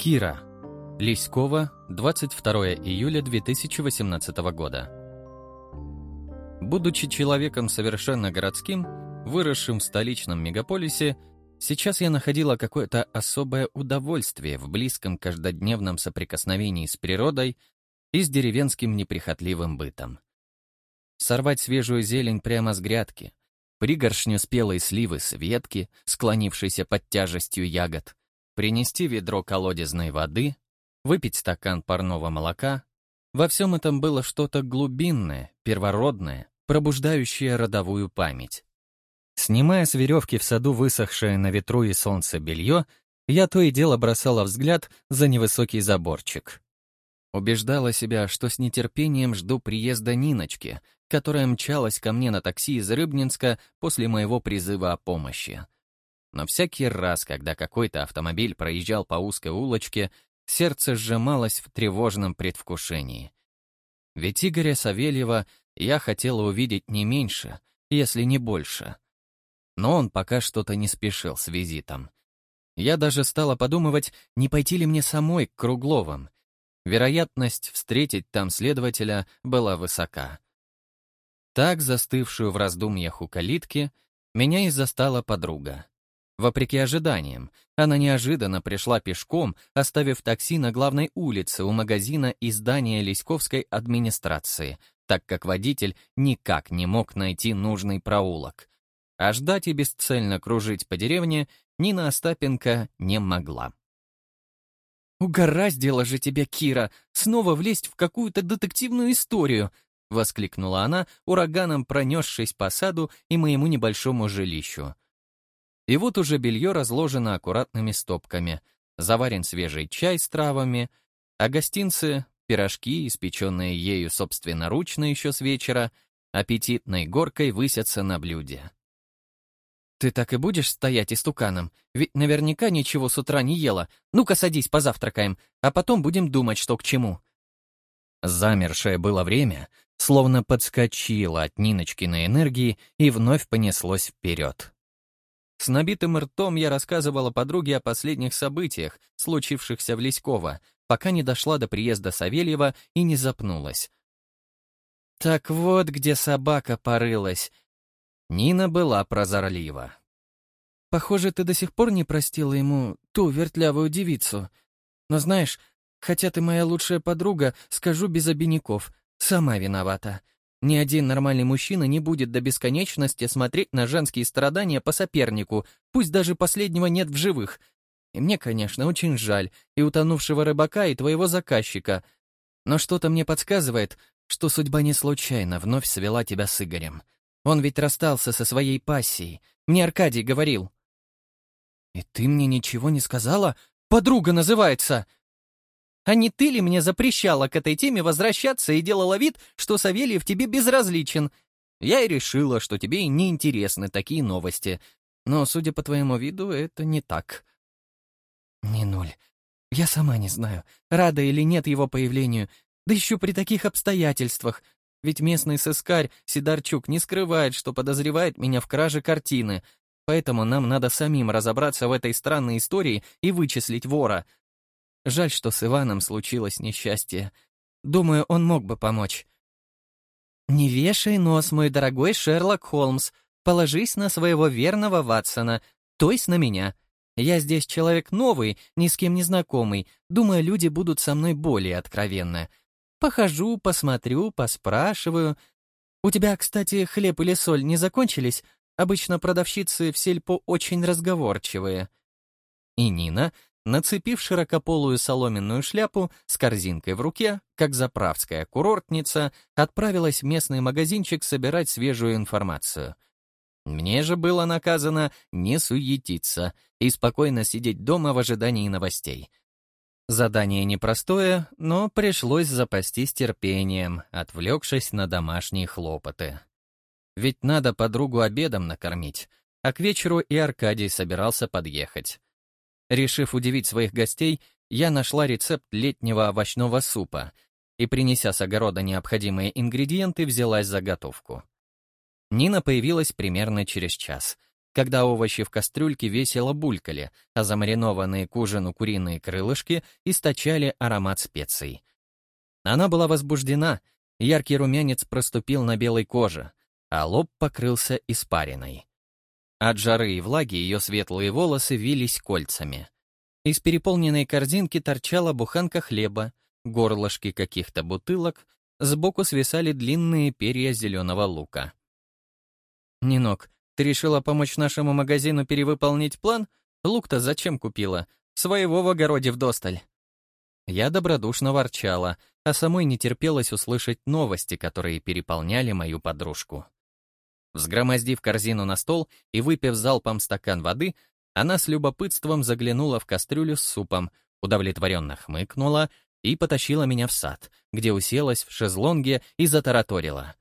Кира. Лиськова, 22 июля 2018 года. Будучи человеком совершенно городским, выросшим в столичном мегаполисе, сейчас я находила какое-то особое удовольствие в близком каждодневном соприкосновении с природой и с деревенским неприхотливым бытом. Сорвать свежую зелень прямо с грядки, пригоршню спелой сливы с ветки, склонившейся под тяжестью ягод, принести ведро колодезной воды, выпить стакан парного молока. Во всем этом было что-то глубинное, первородное, пробуждающее родовую память. Снимая с веревки в саду высохшее на ветру и солнце белье, я то и дело бросала взгляд за невысокий заборчик. Убеждала себя, что с нетерпением жду приезда Ниночки, которая мчалась ко мне на такси из Рыбнинска после моего призыва о помощи. Но всякий раз, когда какой-то автомобиль проезжал по узкой улочке, сердце сжималось в тревожном предвкушении. Ведь Игоря Савельева я хотела увидеть не меньше, если не больше. Но он пока что-то не спешил с визитом. Я даже стала подумывать, не пойти ли мне самой к Кругловым. Вероятность встретить там следователя была высока. Так, застывшую в раздумьях у калитки, меня и застала подруга. Вопреки ожиданиям, она неожиданно пришла пешком, оставив такси на главной улице у магазина и здания Лиськовской администрации, так как водитель никак не мог найти нужный проулок. А ждать и бесцельно кружить по деревне Нина Остапенко не могла. «Угораздило же тебя, Кира, снова влезть в какую-то детективную историю!» — воскликнула она, ураганом пронесшись по саду и моему небольшому жилищу. И вот уже белье разложено аккуратными стопками, заварен свежий чай с травами, а гостинцы, пирожки, испеченные ею собственноручно еще с вечера, аппетитной горкой высятся на блюде. «Ты так и будешь стоять истуканом? Ведь наверняка ничего с утра не ела. Ну-ка садись, позавтракаем, а потом будем думать, что к чему». Замершее было время словно подскочило от Ниночкиной энергии и вновь понеслось вперед. С набитым ртом я рассказывала подруге о последних событиях, случившихся в Лиськово, пока не дошла до приезда Савельева и не запнулась. «Так вот, где собака порылась». Нина была прозорлива. «Похоже, ты до сих пор не простила ему ту вертлявую девицу. Но знаешь, хотя ты моя лучшая подруга, скажу без обиняков, Сама виновата. Ни один нормальный мужчина не будет до бесконечности смотреть на женские страдания по сопернику, пусть даже последнего нет в живых. И мне, конечно, очень жаль и утонувшего рыбака, и твоего заказчика. Но что-то мне подсказывает, что судьба не случайно вновь свела тебя с Игорем. Он ведь расстался со своей пассией. Мне Аркадий говорил. «И ты мне ничего не сказала? Подруга называется!» А не ты ли мне запрещала к этой теме возвращаться и делала вид, что Савельев тебе безразличен? Я и решила, что тебе не интересны такие новости. Но, судя по твоему виду, это не так. Не нуль. Я сама не знаю, рада или нет его появлению, да еще при таких обстоятельствах. Ведь местный сыскарь Сидорчук не скрывает, что подозревает меня в краже картины, поэтому нам надо самим разобраться в этой странной истории и вычислить вора — Жаль, что с Иваном случилось несчастье. Думаю, он мог бы помочь. «Не вешай нос, мой дорогой Шерлок Холмс. Положись на своего верного Ватсона, то есть на меня. Я здесь человек новый, ни с кем не знакомый. Думаю, люди будут со мной более откровенны. Похожу, посмотрю, поспрашиваю. У тебя, кстати, хлеб или соль не закончились? Обычно продавщицы в сельпо очень разговорчивые». И Нина Нацепив широкополую соломенную шляпу с корзинкой в руке, как заправская курортница, отправилась в местный магазинчик собирать свежую информацию. Мне же было наказано не суетиться и спокойно сидеть дома в ожидании новостей. Задание непростое, но пришлось запастись терпением, отвлекшись на домашние хлопоты. Ведь надо подругу обедом накормить, а к вечеру и Аркадий собирался подъехать. Решив удивить своих гостей, я нашла рецепт летнего овощного супа и, принеся с огорода необходимые ингредиенты, взялась за готовку. Нина появилась примерно через час. когда овощи в кастрюльке весело булькали, а замаринованные к ужину куриные крылышки источали аромат специй. Она была возбуждена, яркий румянец проступил на белой коже, а лоб покрылся испариной. От жары и влаги ее светлые волосы вились кольцами. Из переполненной корзинки торчала буханка хлеба, горлышки каких-то бутылок, сбоку свисали длинные перья зеленого лука. «Нинок, ты решила помочь нашему магазину перевыполнить план? Лук-то зачем купила? Своего в огороде вдосталь». Я добродушно ворчала, а самой не терпелось услышать новости, которые переполняли мою подружку. Взгромоздив корзину на стол и выпив залпом стакан воды, она с любопытством заглянула в кастрюлю с супом, удовлетворенно хмыкнула и потащила меня в сад, где уселась в шезлонге и затараторила.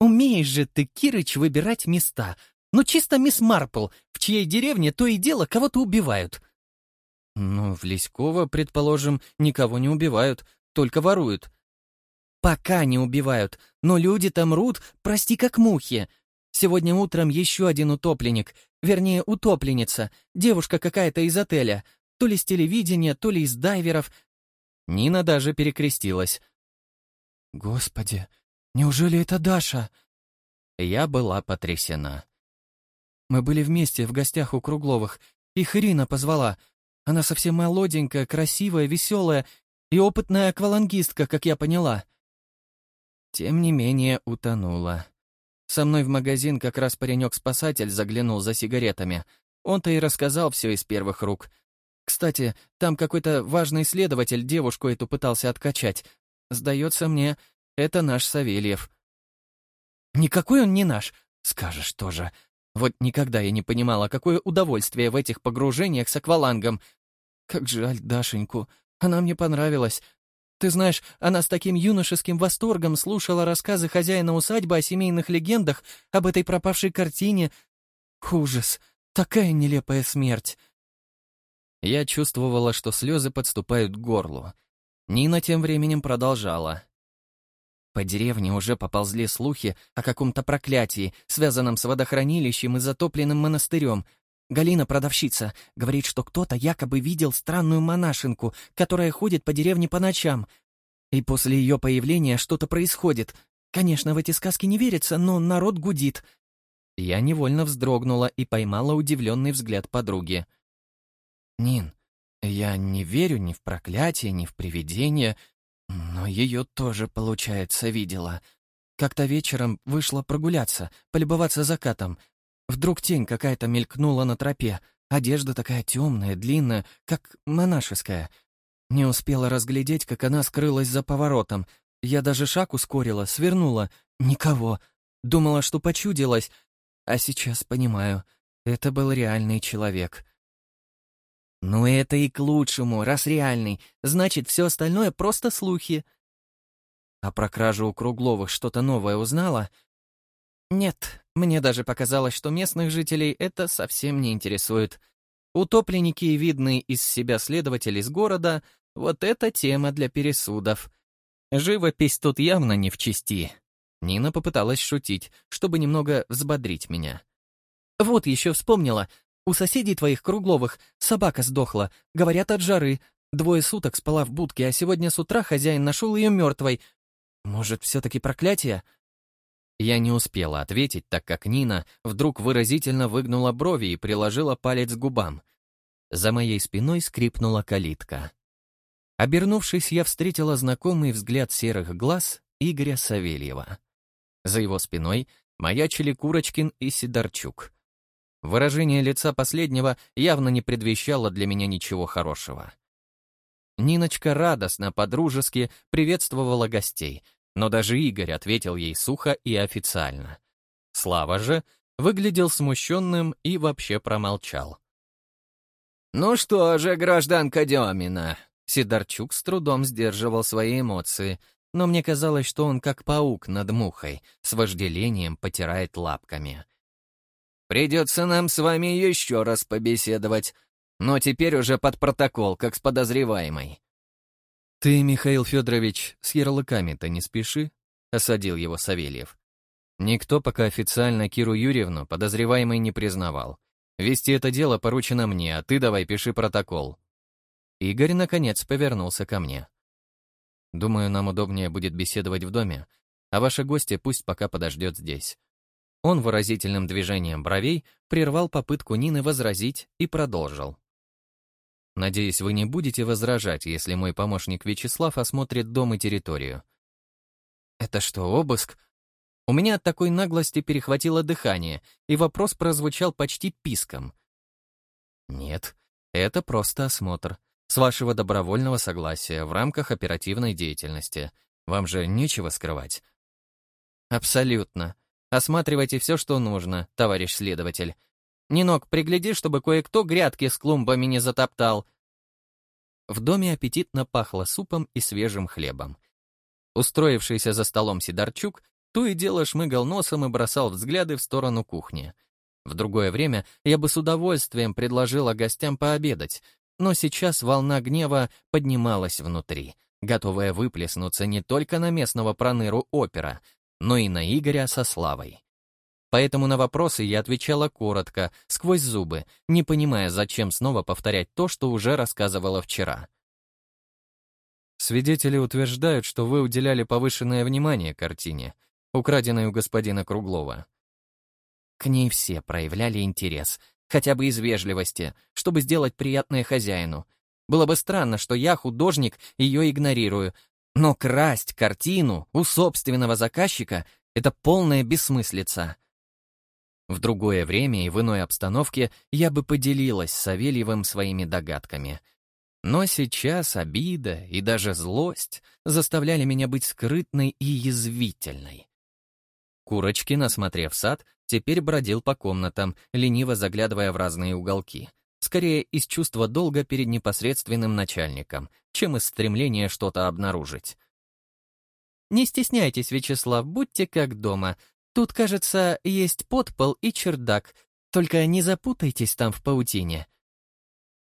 «Умеешь же ты, Кирыч, выбирать места. Ну, чисто мисс Марпл, в чьей деревне то и дело кого-то убивают». «Ну, в Леськово, предположим, никого не убивают, только воруют». «Пока не убивают, но люди там мрут, прости, как мухи. Сегодня утром еще один утопленник, вернее, утопленница, девушка какая-то из отеля, то ли с телевидения, то ли из дайверов, Нина даже перекрестилась. «Господи, неужели это Даша?» Я была потрясена. Мы были вместе в гостях у Кругловых. Их Ирина позвала. Она совсем молоденькая, красивая, веселая и опытная аквалангистка, как я поняла. Тем не менее, утонула. Со мной в магазин как раз паренек-спасатель заглянул за сигаретами. Он-то и рассказал все из первых рук — кстати, там какой-то важный следователь девушку эту пытался откачать. Сдается мне, это наш Савельев. Никакой он не наш, скажешь тоже. Вот никогда я не понимала, какое удовольствие в этих погружениях с аквалангом. Как жаль Дашеньку, она мне понравилась. Ты знаешь, она с таким юношеским восторгом слушала рассказы хозяина усадьбы о семейных легендах, об этой пропавшей картине. Ужас, такая нелепая смерть. Я чувствовала, что слезы подступают к горлу. Нина тем временем продолжала. По деревне уже поползли слухи о каком-то проклятии, связанном с водохранилищем и затопленным монастырем. Галина, продавщица, говорит, что кто-то якобы видел странную монашенку, которая ходит по деревне по ночам. И после ее появления что-то происходит. Конечно, в эти сказки не верится, но народ гудит. Я невольно вздрогнула и поймала удивленный взгляд подруги. «Нин, я не верю ни в проклятие, ни в привидения, но ее тоже, получается, видела. Как-то вечером вышла прогуляться, полюбоваться закатом. Вдруг тень какая-то мелькнула на тропе, одежда такая темная, длинная, как монашеская. Не успела разглядеть, как она скрылась за поворотом. Я даже шаг ускорила, свернула. Никого. Думала, что почудилась. А сейчас понимаю, это был реальный человек. «Ну это и к лучшему, раз реальный. Значит, все остальное просто слухи». «А про кражу у Кругловых что-то новое узнала?» «Нет, мне даже показалось, что местных жителей это совсем не интересует. Утопленники и видные из себя следователи из города — вот это тема для пересудов. Живопись тут явно не в чести». Нина попыталась шутить, чтобы немного взбодрить меня. «Вот еще вспомнила, у соседей твоих Кругловых собака сдохла, говорят, от жары. Двое суток спала в будке, а сегодня с утра хозяин нашел ее мертвой. Может, все-таки проклятие?» Я не успела ответить, так как Нина вдруг выразительно выгнула брови и приложила палец к губам. За моей спиной скрипнула калитка. Обернувшись, я встретила знакомый взгляд серых глаз Игоря Савельева. За его спиной маячили Курочкин и Сидорчук. Выражение лица последнего явно не предвещало для меня ничего хорошего. Ниночка радостно, подружески приветствовала гостей, но даже Игорь ответил ей сухо и официально. Слава же выглядел смущенным и вообще промолчал. «Ну что же, гражданка Демина?» Сидорчук с трудом сдерживал свои эмоции, но мне казалось, что он как паук над мухой, с вожделением потирает лапками. Придется нам с вами еще раз побеседовать, но теперь уже под протокол, как с подозреваемой». «Ты, Михаил Федорович, с ярлыками-то не спеши», — осадил его Савельев. Никто пока официально Киру Юрьевну подозреваемой не признавал. Вести это дело поручено мне, а ты давай пиши протокол. Игорь, наконец, повернулся ко мне. Думаю, нам удобнее будет беседовать в доме, а ваши гости пусть пока подождет здесь. Он выразительным движением бровей прервал попытку Нины возразить и продолжил. «Надеюсь, вы не будете возражать, если мой помощник Вячеслав осмотрит дом и территорию». «Это что, обыск?» У меня от такой наглости перехватило дыхание, и вопрос прозвучал почти писком. «Нет, это просто осмотр. С вашего добровольного согласия, в рамках оперативной деятельности. Вам же нечего скрывать». «Абсолютно. Осматривайте все, что нужно, товарищ следователь. Нинок, пригляди, чтобы кое-кто грядки с клумбами не затоптал». В доме аппетитно пахло супом и свежим хлебом. Устроившийся за столом Сидорчук то и дело шмыгал носом и бросал взгляды в сторону кухни. В другое время я бы с удовольствием предложила гостям пообедать, но сейчас волна гнева поднималась внутри, готовая выплеснуться не только на местного проныру опера, но и на Игоря со Славой. Поэтому на вопросы я отвечала коротко, сквозь зубы, не понимая, зачем снова повторять то, что уже рассказывала вчера. Свидетели утверждают, что вы уделяли повышенное внимание картине, украденной у господина Круглова. К ней все проявляли интерес, хотя бы из вежливости, чтобы сделать приятное хозяину. Было бы странно, что я, художник, ее игнорирую, но красть картину у собственного заказчика — это полная бессмыслица. В другое время и в иной обстановке я бы поделилась с Савельевым своими догадками. Но сейчас обида и даже злость заставляли меня быть скрытной и язвительной. Курочкин, осмотрев сад, теперь бродил по комнатам, лениво заглядывая в разные уголки. Скорее из чувства долга перед непосредственным начальником, чем из стремления что-то обнаружить. «Не стесняйтесь, Вячеслав, будьте как дома. Тут, кажется, есть подпол и чердак. Только не запутайтесь там в паутине».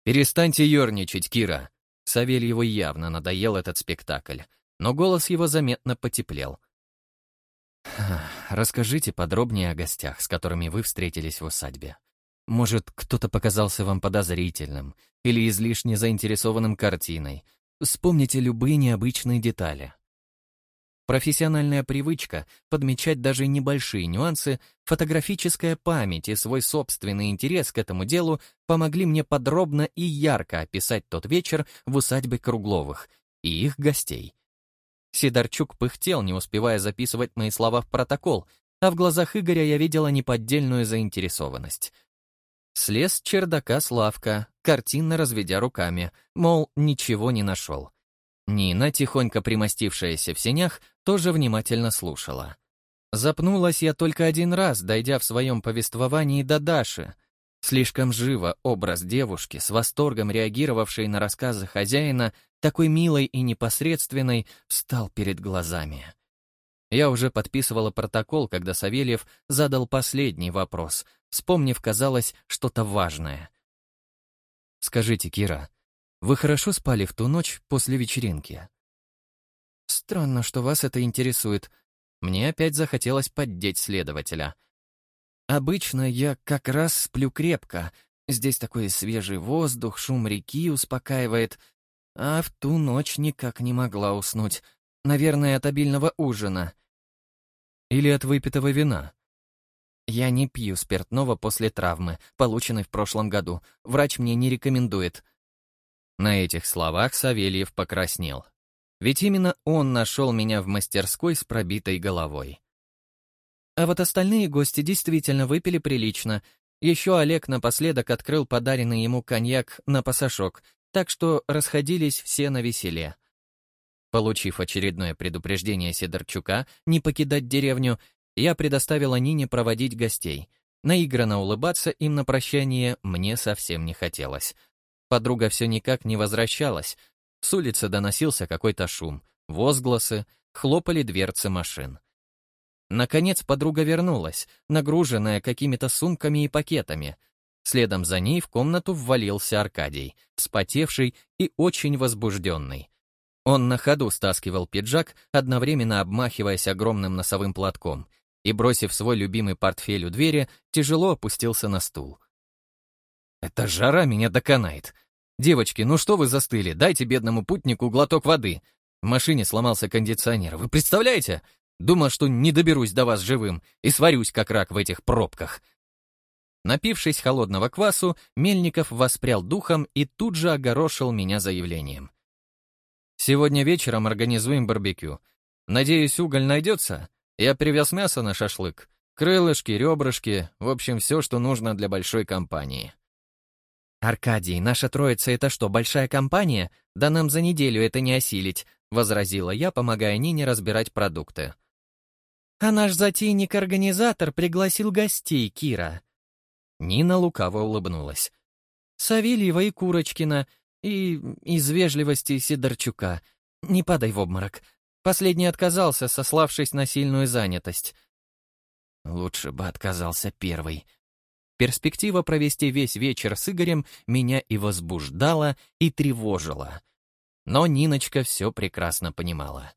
«Перестаньте ерничать, Кира!» Савельеву явно надоел этот спектакль, но голос его заметно потеплел. Расскажите подробнее о гостях, с которыми вы встретились в усадьбе. Может, кто-то показался вам подозрительным или излишне заинтересованным картиной. Вспомните любые необычные детали. Профессиональная привычка подмечать даже небольшие нюансы, фотографическая память и свой собственный интерес к этому делу помогли мне подробно и ярко описать тот вечер в усадьбе Кругловых и их гостей. Сидорчук пыхтел, не успевая записывать мои слова в протокол, а в глазах Игоря я видела неподдельную заинтересованность. Слез чердака Славка, картинно разведя руками, мол, ничего не нашел. Нина, тихонько примостившаяся в сенях, тоже внимательно слушала. Запнулась я только один раз, дойдя в своем повествовании до Даши. Слишком живо образ девушки, с восторгом реагировавшей на рассказы хозяина, такой милой и непосредственной, встал перед глазами. Я уже подписывала протокол, когда Савельев задал последний вопрос, вспомнив, казалось, что-то важное. «Скажите, Кира, вы хорошо спали в ту ночь после вечеринки?» «Странно, что вас это интересует. Мне опять захотелось поддеть следователя. Обычно я как раз сплю крепко. Здесь такой свежий воздух, шум реки успокаивает — а в ту ночь никак не могла уснуть. Наверное, от обильного ужина. Или от выпитого вина. Я не пью спиртного после травмы, полученной в прошлом году. Врач мне не рекомендует. На этих словах Савельев покраснел. Ведь именно он нашел меня в мастерской с пробитой головой. А вот остальные гости действительно выпили прилично. Еще Олег напоследок открыл подаренный ему коньяк на пасашок, так что расходились все на веселе. Получив очередное предупреждение Сидорчука не покидать деревню, я предоставила Нине проводить гостей. Наигранно улыбаться им на прощание мне совсем не хотелось. Подруга все никак не возвращалась. С улицы доносился какой-то шум, возгласы, хлопали дверцы машин. Наконец подруга вернулась, нагруженная какими-то сумками и пакетами — Следом за ней в комнату ввалился Аркадий, вспотевший и очень возбужденный. Он на ходу стаскивал пиджак, одновременно обмахиваясь огромным носовым платком, и, бросив свой любимый портфель у двери, тяжело опустился на стул. «Эта жара меня доконает. Девочки, ну что вы застыли? Дайте бедному путнику глоток воды. В машине сломался кондиционер. Вы представляете? Думал, что не доберусь до вас живым и сварюсь как рак в этих пробках». Напившись холодного квасу, Мельников воспрял духом и тут же огорошил меня заявлением. «Сегодня вечером организуем барбекю. Надеюсь, уголь найдется? Я привез мясо на шашлык. Крылышки, ребрышки, в общем, все, что нужно для большой компании». «Аркадий, наша троица — это что, большая компания? Да нам за неделю это не осилить», — возразила я, помогая Нине разбирать продукты. «А наш затейник-организатор пригласил гостей, Кира». Нина лукаво улыбнулась. «Савельева и Курочкина, и из вежливости Сидорчука. Не падай в обморок. Последний отказался, сославшись на сильную занятость». «Лучше бы отказался первый», Перспектива провести весь вечер с Игорем меня и возбуждала, и тревожила. Но Ниночка все прекрасно понимала.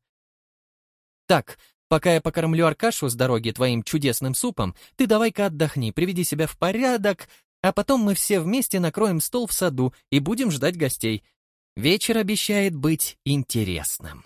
«Так, пока я покормлю Аркашу с дороги твоим чудесным супом, ты давай-ка отдохни, приведи себя в порядок, а потом мы все вместе накроем стол в саду и будем ждать гостей. Вечер обещает быть интересным».